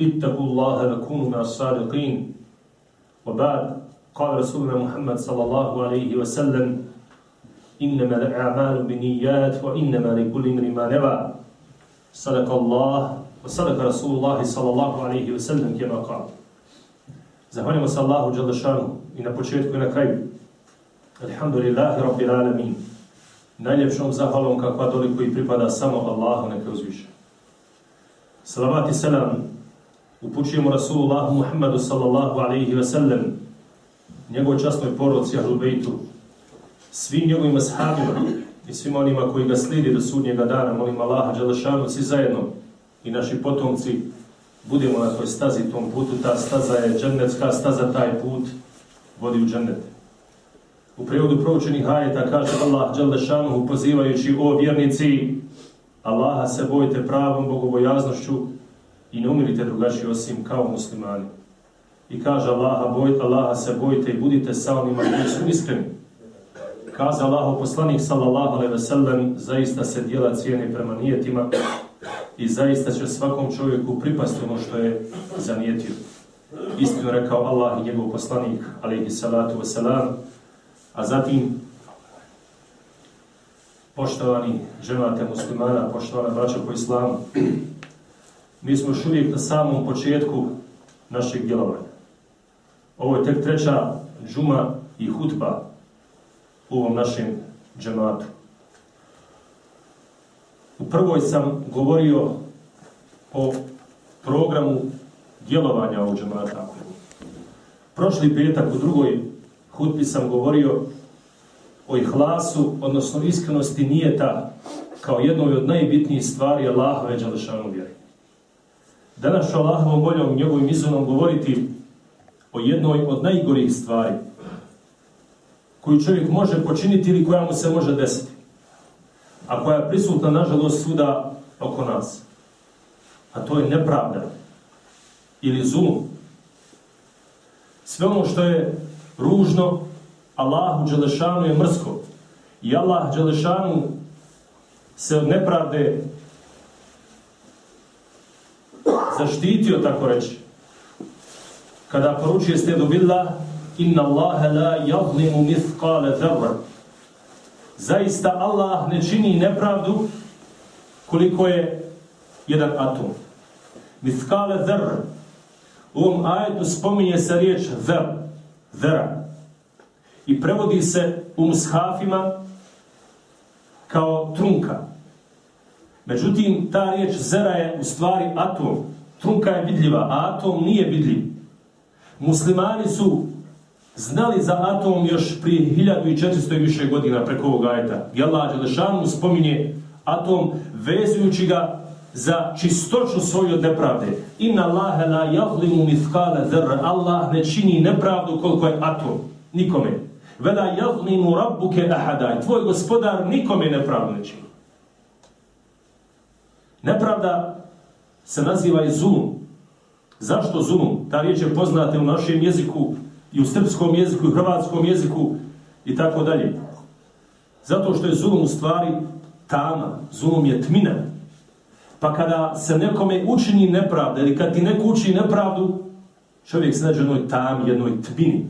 اتقوا الله لكونوا مع الصادقين وبعد قال رسولنا محمد صلى الله عليه وسلم إنما الأعمال بنيات وإنما لكل من ما نوى صدق الله وصدق رسول الله صلى الله عليه وسلم كما قال Zahvaljamo se Allahu Đalešanu i na početku i na kraju. Alhamdulillahi Rabbil Alamin. Najljepšom zahvalom kakva toliko i pripada samo Allahu neka uzviše. Salavat i selam upućujemo Rasulullahu Muhammadu sallallahu alaihi ve sellem, njegovoj častnoj poroci Ahlubejtu svim njegovim ashabima i svim onima koji ga slijedi do sudnjega dana molim Allaha Đalešanu svi zajedno i naši potomci budemo na toj stazi tom putu ta staza je džennetska staza taj put vodi u džennet. U prevodu proučenih ajeta kaže Allah Đalešanu pozivajući o vjernici Allaha se bojite pravom bogobojaznošću i ne umirite drugačije osim kao muslimani. I kaže Allaha, bojte Allaha se bojite i budite sa onima koji su iskreni. Kaže Allaho poslanik sallallahu alaihi ve sellem, zaista se dijela cijene prema nijetima i zaista će svakom čovjeku pripasti ono što je zanijetio. Istinu rekao Allah i njegov poslanik alaihi salatu ve selam, a zatim poštovani ženate muslimana, poštovana braća po islamu, mi smo još uvijek na samom početku našeg djelovanja. Ovo je tek treća džuma i hutba u ovom našem džematu. U prvoj sam govorio o programu djelovanja ovog džemata. Prošli petak u drugoj hutbi sam govorio o ihlasu, odnosno iskrenosti nijeta kao jednoj od najbitnijih stvari Allahove Đalešanu vjeri. Danas ću Allahovom voljom njegovim izvonom govoriti o jednoj od najgorih stvari koju čovjek može počiniti ili koja mu se može desiti, a koja je prisutna, nažalost, svuda oko nas. A to je nepravda ili zulum. Sve ono što je ružno, Allahu Đelešanu je mrsko. I Allah Đelešanu se od nepravde zaštitio, tako reći. Kada poručuje stedu billah, inna Allahe la jadlimu mithqale dharra. Zaista Allah ne čini nepravdu koliko je jedan atom. Mithqale dharra. U ovom ajetu spominje se riječ dhr, dhra. I prevodi se u mushafima kao trunka. Međutim, ta riječ zera je u stvari atom. Trunka je vidljiva, a atom nije vidljiv. Muslimani su znali za atom još prije 1400 i više godina preko ovog ajeta. Allah Đelešanu spominje atom vezujući ga za čistoću svoju od nepravde. Inna Allahe la javlimu mithkale dhr. Allah ne čini nepravdu koliko je atom. Nikome. Vela javlimu rabbuke ahadaj. Tvoj gospodar nikome nepravdu ne čini. Nepravda se naziva i zulum. Zašto zulum? Ta riječ je poznata u našem jeziku i u srpskom jeziku i u hrvatskom jeziku i tako dalje. Zato što je zulum u stvari tama. Zulum je tmina. Pa kada se nekome učini nepravda ili kad ti neko učini nepravdu, čovjek se nađe jednoj tam, jednoj tmini.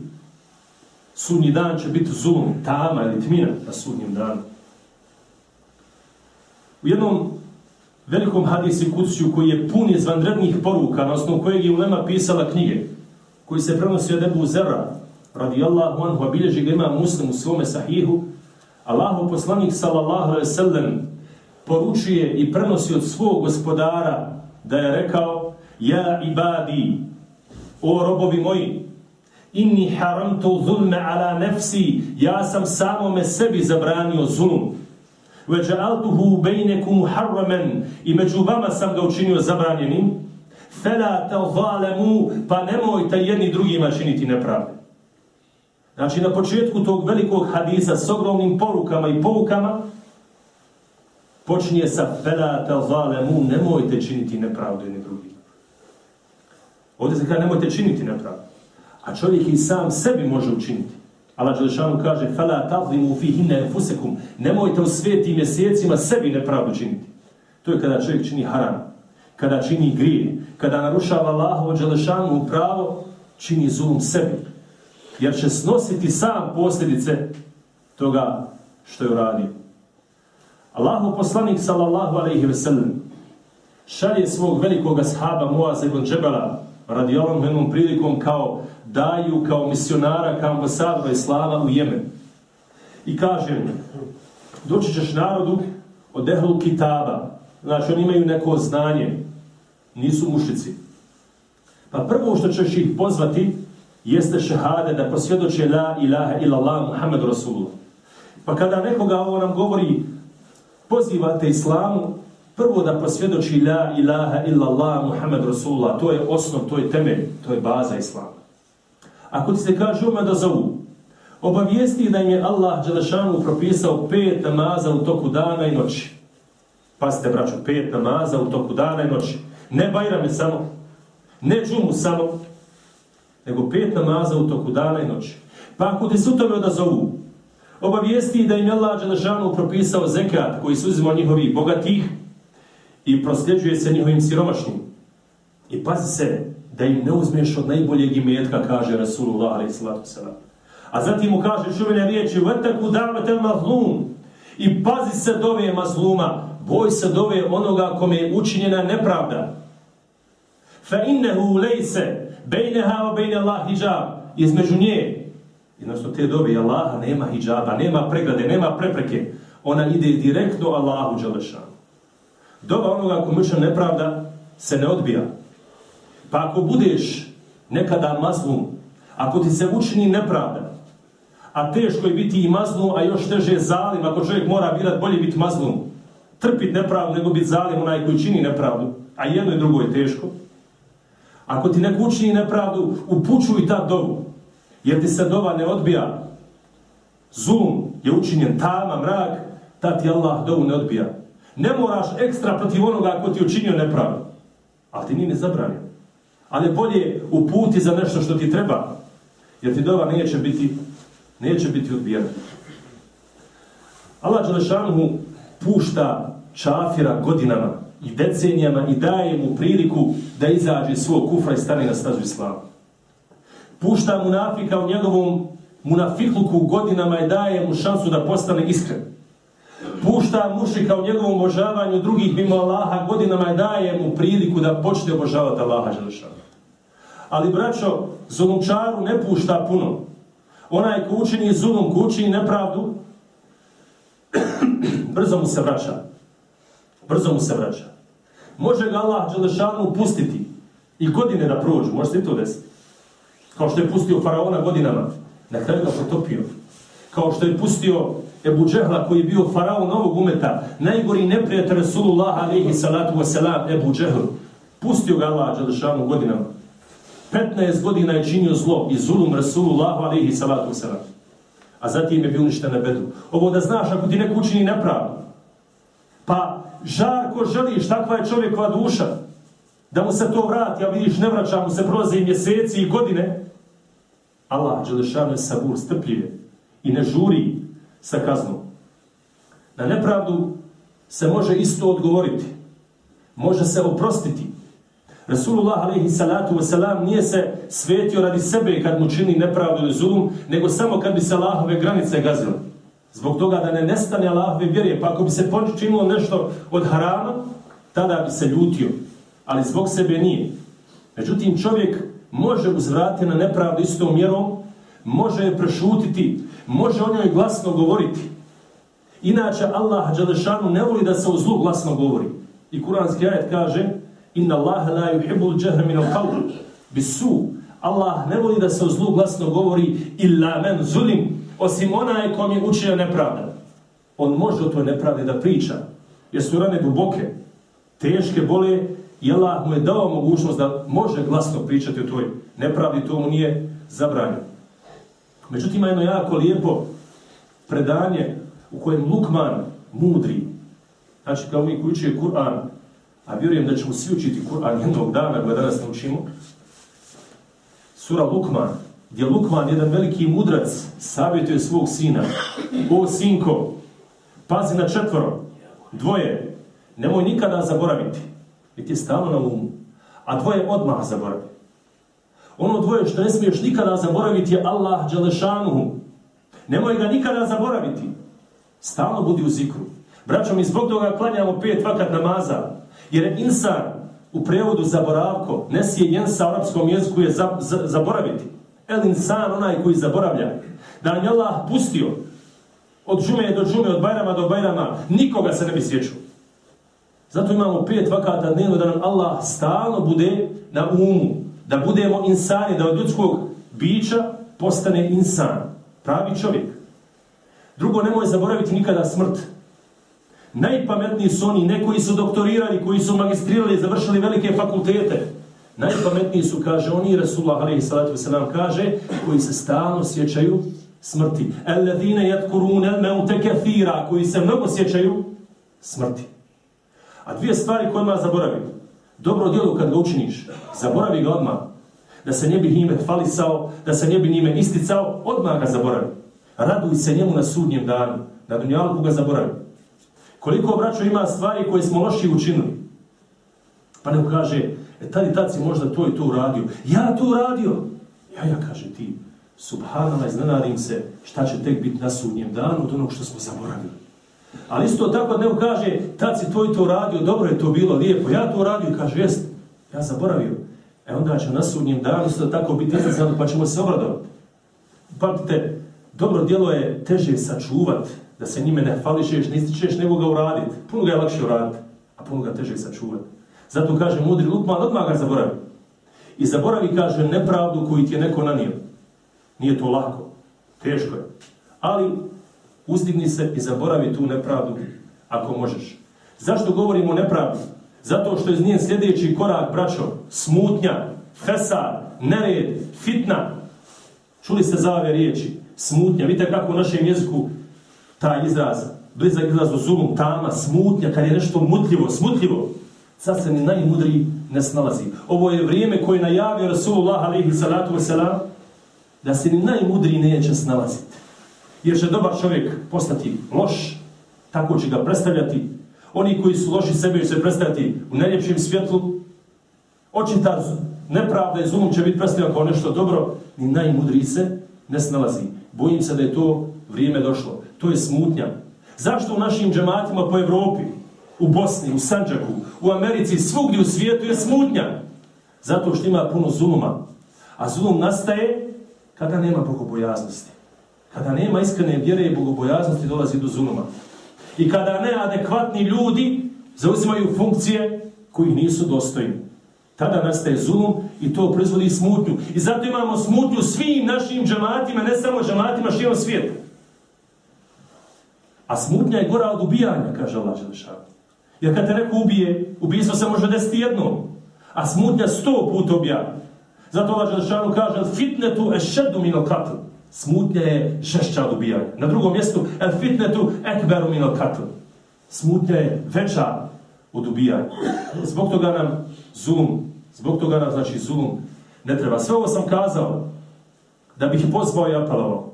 Sudnji dan će biti zulum, tama ili tmina na sudnjem danu. U jednom velikom hadisi kuciju koji je pun izvanrednih poruka na osnovu kojeg je Ulema pisala knjige koji se prenosi od Ebu Zerra radijallahu anhu a bilježi ga ima muslim u svome sahihu Allahu poslanik sallallahu alaihi sallam poručuje i prenosi od svog gospodara da je rekao Ja ibadi o robovi moji inni haramtu zulme ala nefsi ja sam samome sebi zabranio zulum. وَجَعَلْتُهُ بَيْنَكُمْ حَرَّمًا I među vama sam ga učinio zabranjenim. Fela te zalemu, pa nemojte jedni drugima činiti nepravde. Znači, na početku tog velikog hadisa s ogromnim porukama i poukama, počinje sa fela te zalemu, nemojte činiti nepravdu jedni drugima. Ovdje se kaže, nemojte činiti nepravdu. A čovjek i sam sebi može učiniti. Allah Đelešanu kaže, فَلَا tazlimu فِيهِنَّ hinne nemojte u svetim mjesecima sebi nepravdu činiti. To je kada čovjek čini haram, kada čini grije, kada narušava Allahovo Đelešanu pravo, čini zulum sebi. Jer će snositi sam posljedice toga što je uradio. Allahu poslanik sallallahu alaihi ve sellem šalje svog velikog ashaba Muaza ibn Džebela radi ovom jednom prilikom kao daju, kao misionara, kao ambasadora Islama u Jemen. I kaže doći ćeš narodu od ehlu kitaba, znači oni imaju neko znanje, nisu mušici. Pa prvo što ćeš ih pozvati jeste šehade da posvjedoče la ilaha illallah Muhammed Rasulullah. Pa kada nekoga ovo nam govori pozivate islamu, prvo da posvjedoči la ilaha illallah Muhammed Rasulullah, to je osnov, to je temelj, to je baza islama. Ako ti se kaže ume da zovu, obavijesti da im je Allah Đelešanu propisao pet namaza u toku dana i noći. Pazite, braću, pet namaza u toku dana i noći. Ne bajrame samo, ne džumu samo, nego pet namaza u toku dana i noći. Pa ako ti se u tome odazovu, obavijesti da im je Allah Đelešanu propisao zekat koji se uzima njihovih bogatih i prosljeđuje se njihovim siromašnim. I pazi se da im ne uzmeš od najboljeg imetka, kaže Rasulullah alaih sallam. A zatim mu kaže čuvene riječi, vrtak u darbet mazlum i pazi se dove mazluma, boj se dove onoga kome je učinjena nepravda. Fa innehu lejse, bejneha o bejne Allah hijab, između nje. Jednostavno te dove Allaha nema hijaba, nema pregrade, nema prepreke. Ona ide direktno Allahu Đalešanu. Doba onoga kome je učinjena nepravda se ne odbija. Pa ako budeš nekada mazlum, ako ti se učini nepravda, a teško je biti i mazlum, a još teže je zalim, ako čovjek mora birat bolje biti mazlum, trpit nepravdu nego biti zalim onaj koji čini nepravdu, a jedno i drugo je teško. Ako ti neko učini nepravdu, upućuj ta dovu, jer ti se dova ne odbija. Zulum je učinjen tama, mrak, ta ti Allah dovu ne odbija. Ne moraš ekstra protiv onoga ako ti učinio nepravdu, ali ti nije ne zabranio ali bolje uputi za nešto što ti treba, jer ti dova neće biti, neće biti odbijena. Allah Đelešanuhu pušta čafira godinama i decenijama i daje mu priliku da izađe svog kufra i stane na stazu islama. Pušta munafika u njegovom munafikluku godinama i daje mu šansu da postane iskren. Pušta mušika u njegovom obožavanju drugih mimo Allaha godinama daje mu priliku da počne obožavati Allaha Želešanu. Ali, braćo, zulumčaru ne pušta puno. Onaj ko učini zulum, ko učini nepravdu, brzo mu se vraća. Brzo mu se vraća. Može ga Allah Đelešanu pustiti i godine da prođu. Može se to desiti. Kao što je pustio faraona godinama. Na kraju ga potopio. Kao što je pustio Ebu Džehla koji je bio faraon novog umeta. Najgori neprijatelj Rasulullah alaihi salatu wasalam Ebu Džehl. Pustio ga Allah Đelešanu godinama. 15 godina je činio zlo i zulum Rasulullahu alaihi salatu wasalam. A zatim je bio uništen na bedru. Ovo da znaš, ako ti neko učini nepravdu, pa žarko želiš, takva je čovjekova duša, da mu se to vrati, a vidiš, ne vraća mu se prolaze i mjeseci i godine, Allah, Đelešanu je sabur, strpljive i ne žuri sa kaznom. Na nepravdu se može isto odgovoriti. Može se oprostiti. Rasulullah alaihi salatu wasalam nije se svetio radi sebe kad mu čini nepravdu ili zulum, nego samo kad bi se Allahove granice gazile. Zbog toga da ne nestane Allahove vjerje, pa ako bi se počinilo nešto od harama, tada bi se ljutio. Ali zbog sebe nije. Međutim, čovjek može uzvratiti na nepravdu istom mjerom, može je prešutiti, može o njoj glasno govoriti. Inače, Allah Đalešanu ne voli da se o zlu glasno govori. I kuranski ajet kaže, Inna Allaha la yuhibbul jahra min al-qawl bisu. Allah ne voli da se o zlu glasno govori illa men zulim, osim onaj kom je učio nepravda. On može o toj nepravdi da priča, jer su rane duboke, teške bole i Allah mu je dao mogućnost da može glasno pričati o toj nepravdi, to mu nije zabranio. Međutim, ima jedno jako lijepo predanje u kojem Lukman mudri, znači kao mi koji učije Kur'an, a vjerujem da ćemo svi učiti Kur'an jednog dana, koje danas naučimo, sura Lukman, gdje Lukman, jedan veliki mudrac, savjetuje svog sina, o sinko, pazi na četvoro, dvoje, nemoj nikada zaboraviti, jer ti je stalo na umu, a dvoje odmah zaboravi. Ono dvoje što ne smiješ nikada zaboraviti je Allah Đelešanuhu. Nemoj ga nikada zaboraviti. Stalno budi u zikru. Braćo, mi zbog toga klanjamo pet vakat namaza. Jer je insan u prevodu zaboravko, nesije jensa sa arapskom jeziku je za, za, zaboraviti. El insan, onaj koji zaboravlja. Da nam je Allah pustio od džume do džume, od bajrama do bajrama, nikoga se ne bi sjećao. Zato imamo pet vakata dnevno da nam Allah stalno bude na umu, da budemo insani, da od ljudskog bića postane insan, pravi čovjek. Drugo, nemoj zaboraviti nikada smrt. Najpametniji su oni, ne koji su doktorirali, koji su magistrirali, završili velike fakultete. Najpametniji su, kaže oni, Rasulullah alaihi salatu se nam kaže, koji se stalno sjećaju smrti. Alladine yadkurun al-maut kathira, koji se mnogo sjećaju smrti. A dvije stvari koje ima. Dobro djelo kad ga učiniš, zaboravi ga odmah. Da se ne bi njime hvalisao, da se ne bi njime isticao, odmah ga zaboravi. Raduj se njemu na sudnjem danu. Na dunjalku ga zaboravi. Koliko obraću ima stvari koje smo loši učinili. Pa neko kaže, e tad i tad si možda to i to uradio. Ja to uradio. Ja, ja kaže ti, subhanala, iznenadim se šta će tek biti na sudnjem danu od onog što smo zaboravili. Ali isto tako ne kaže, tad si to i to uradio, dobro je to bilo, lijepo, ja to uradio, kaže, jest, ja zaboravio. E onda će na sudnjem danu isto tako biti izrazano, pa ćemo se obradovati. Pamtite, dobro djelo je teže sačuvat, da se njime ne fališeš, ne ističeš, nego ga uraditi. Puno ga je lakše uraditi, a puno ga teže sačuvat. Zato kaže mudri Lukman, odmah ga zaboravi. I zaboravi, kaže, nepravdu koju ti je neko nanio. Nije to lako, teško je. Ali uzdigni se i zaboravi tu nepravdu ako možeš. Zašto govorimo o nepravdu? Zato što je njen sljedeći korak, braćo, smutnja, fesad, nered, fitna. Čuli ste za ove riječi? Smutnja. Vidite kako u našem jeziku taj izraz, blizak izraz u zulum, tama, smutnja, kad je nešto mutljivo, smutljivo. Sad se ni najmudriji ne snalazi. Ovo je vrijeme koje najavio Rasulullah alaihi salatu wasalam, da se ni najmudriji neće snalaziti. Jer će dobar čovjek postati loš, tako će ga predstavljati. Oni koji su loši sebe će se predstavljati u najljepšem svjetlu. Očita nepravda i zulum će biti predstavljati kao nešto dobro, ni najmudriji se ne snalazi. Bojim se da je to vrijeme došlo. To je smutnja. Zašto u našim džematima po Evropi, u Bosni, u Sanđaku, u Americi, svugdje u svijetu je smutnja? Zato što ima puno zuluma. A zulum nastaje kada nema bogobojaznosti. Kada nema iskrene vjere i bogobojaznosti, dolazi do zuluma. I kada neadekvatni ljudi zauzimaju funkcije koji nisu dostojni. Tada nastaje zulum i to proizvodi smutnju. I zato imamo smutnju svim našim džematima, ne samo džematima širom svijeta. A smutnja je gora od ubijanja, kaže Allah Želešan. Jer kad te neko ubije, ubijstvo se može desiti jednom. A smutnja sto puta objavi. Zato Allah Želešanu kaže fitnetu ešedu mino katl. Smutnja je žešća od ubijanja. Na drugom mjestu el fitnetu ekberu mino katl. Smutnja je veća od ubijanja. Zbog toga nam zoom, zbog toga nam znači zoom ne treba. Sve ovo sam kazao da bih pozvao i apelovao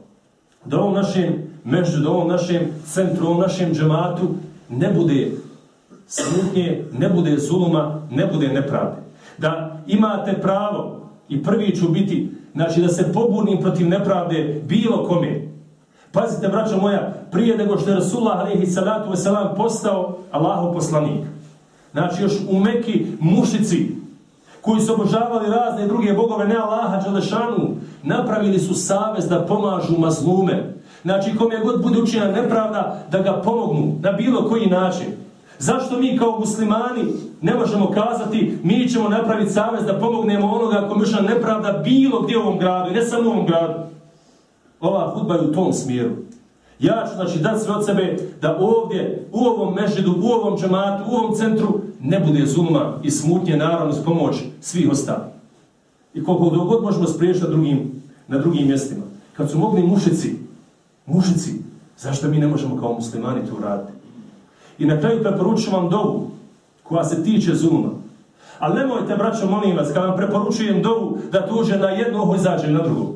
da ovom našem među, da ovom našem centru, ovom našem džematu ne bude smutnje, ne bude zuluma, ne bude nepravde. Da imate pravo i prvi ću biti, znači da se pobunim protiv nepravde bilo kome. Pazite, braćo moja, prije nego što je Rasulullah alaihi salatu wasalam postao Allahov poslanik. Znači još u Meki mušici koji su obožavali razne druge bogove, ne Allaha, Đalešanu, napravili su savez da pomažu mazlume. Znači, kom je god bude učinjena nepravda, da ga pomognu na bilo koji način. Zašto mi kao muslimani ne možemo kazati mi ćemo napraviti savez da pomognemo onoga ako je nepravda bilo gdje u ovom gradu i ne samo u ovom gradu. Ova hudba je u tom smjeru. Ja ću znači dati sve od sebe da ovdje, u ovom mešidu, u ovom džematu, u ovom centru ne bude zulma i smutnje naravno s pomoć svih ostali. I koliko god možemo spriješiti na drugim, na drugim mjestima. Kad su mogli mušici, mušici, zašto mi ne možemo kao muslimani to uraditi? I na kraju preporučujem vam dovu koja se tiče zulma. Ali nemojte, braćo, molim vas, kad vam preporučujem dovu da tuže na jedno oho izađe na drugo.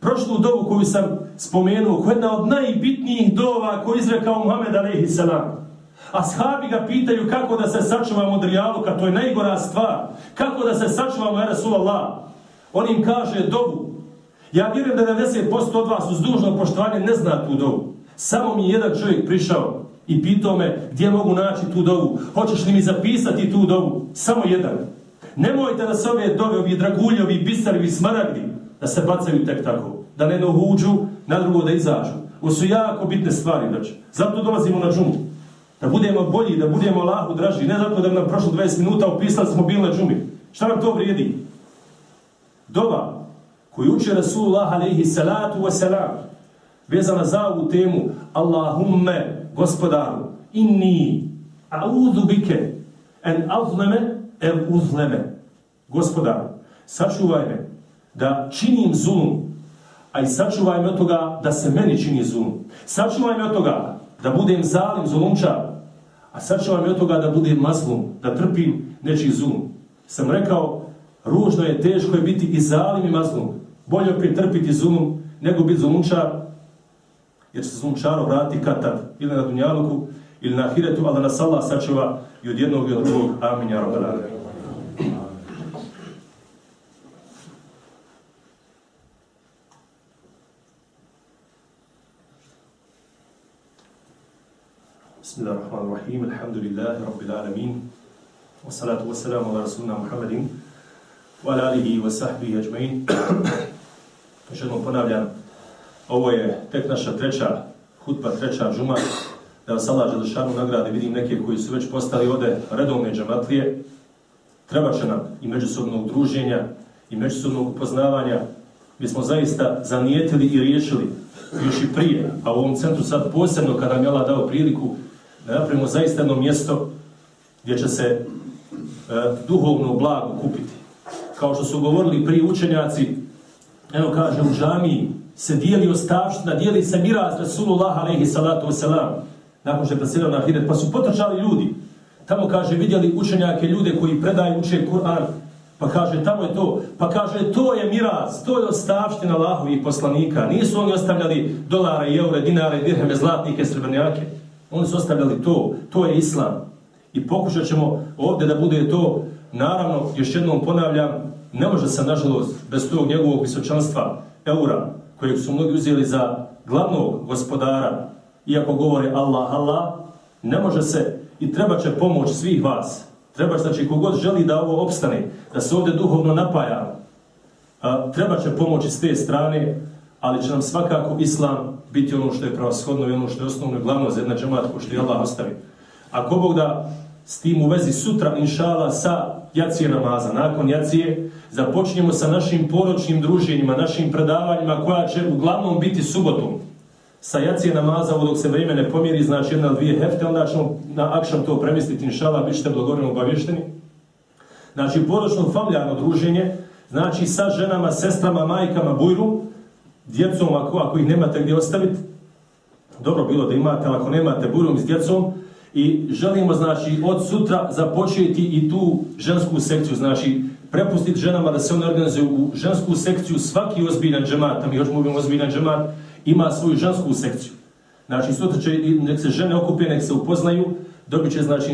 Prošlu dovu koju sam spomenuo, koja je jedna od najbitnijih dova koju izrekao Muhammed Alehi Salam. A shabi ga pitaju kako da se sačuvamo od rijaluka, to je najgora stvar. Kako da se sačuvamo, ja Rasulallah. On im kaže dovu. Ja vjerujem da 90% od vas uz dužno poštovanje ne zna tu dovu. Samo mi jedan čovjek prišao i pitao me gdje mogu naći tu dovu. Hoćeš li mi zapisati tu dovu? Samo jedan. Nemojte da se ove dove, ovi draguljovi, bisarvi, smaragdi, da se bacaju tek tako. Da ne uđu, na drugo da izađu. Ovo su jako bitne stvari, znači. Zato dolazimo na džumu. Da budemo bolji, da budemo lahu draži. Ne zato da nam prošlo 20 minuta opisali smo bili na džumi. Šta nam to vrijedi? Dova koju uče Rasulullah alaihi salatu wa salam vezana za ovu temu Allahumme gospodaru inni a'udhu bike en azleme el uzleme. Gospodaru sačuvaj me da činim zulum a i sačuvaj me od toga da se meni čini zulum. Sačuvaj me od toga da budem zalim zulumčar a sačuvaj me od toga da budem mazlum da trpim nečiji zulum. Sam rekao ružno je teško je biti i zalim i mazlum. Bolje opet trpiti zulum nego biti zulumčar jer se zulumčaro vratiti kad tad ili na Dunjaluku ili na Ahiretu ali nas Allah sačuva i od jednog i od drugog amin ja robalane بسم الله الرحمن الرحيم الحمد لله رب العالمين والصلاة والسلام على رسولنا محمد وعلى آله وصحبه أجمعين Još jednom ponavljam, ovo je tek naša treća hutba, treća džuma, da vas Allah Đelešanu nagrade, vidim neke koji su već postali ovde redovne džamatlije, treba će nam i međusobnog druženja i međusobnog upoznavanja. Mi smo zaista zanijetili i riješili još i prije, a u ovom centru sad posebno kada nam je Allah dao priliku da napravimo zaista jedno mjesto gdje će se e, duhovno blago kupiti. Kao što su govorili prije učenjaci, eno kaže u džamiji, se dijeli ostavština, dijeli se miraz Rasulullah alaihi salatu wasalam, nakon što je preselio na Ahiret, pa su potrčali ljudi. Tamo kaže, vidjeli učenjake, ljude koji predaju uče Kur'an, pa kaže, tamo je to, pa kaže, to je miraz, to je ostavština Allahovih poslanika. Nisu oni ostavljali dolara eure, dinare, dirheme, zlatnike, srebrnjake. Oni su ostavljali to, to je islam. I pokušat ćemo ovdje da bude to, naravno, još jednom ponavljam, ne može se, nažalost, bez tog njegovog visočanstva, eura, kojeg su mnogi uzeli za glavnog gospodara, iako govore Allah, Allah, ne može se i treba će pomoć svih vas. Treba znači kogod želi da ovo opstane, da se ovdje duhovno napaja, a, treba će pomoć s te strane, ali će nam svakako Islam biti ono što je pravoshodno i ono što je osnovno i glavno za jedna džemat ko što je Allah ostavi. Ako Bog da s tim u vezi sutra, inšala, sa jacije namaza, nakon jacije, započnjemo sa našim poročnim druženjima, našim predavanjima koja će uglavnom biti subotom. Sa jacije namaza, ovo dok se vrijeme ne pomjeri, znači jedna ili dvije hefte, onda ćemo na akšan to premisliti, inšala, bit ćete blagorno obavješteni. Znači, poročno familijarno druženje, znači sa ženama, sestrama, majkama, bujru, djecom, ako, ako ih nemate gdje ostaviti, dobro bilo da imate, ali ako nemate bujrom s djecom, i želimo, znači, od sutra započeti i tu žensku sekciju, znači, prepustiti ženama da se one organizuju u žensku sekciju, svaki ozbiljan džemat, a mi još mogu ozbiljan džemat, ima svoju žensku sekciju. Znači, sutra će, nek se žene okupe, nek se upoznaju, dobit će, znači,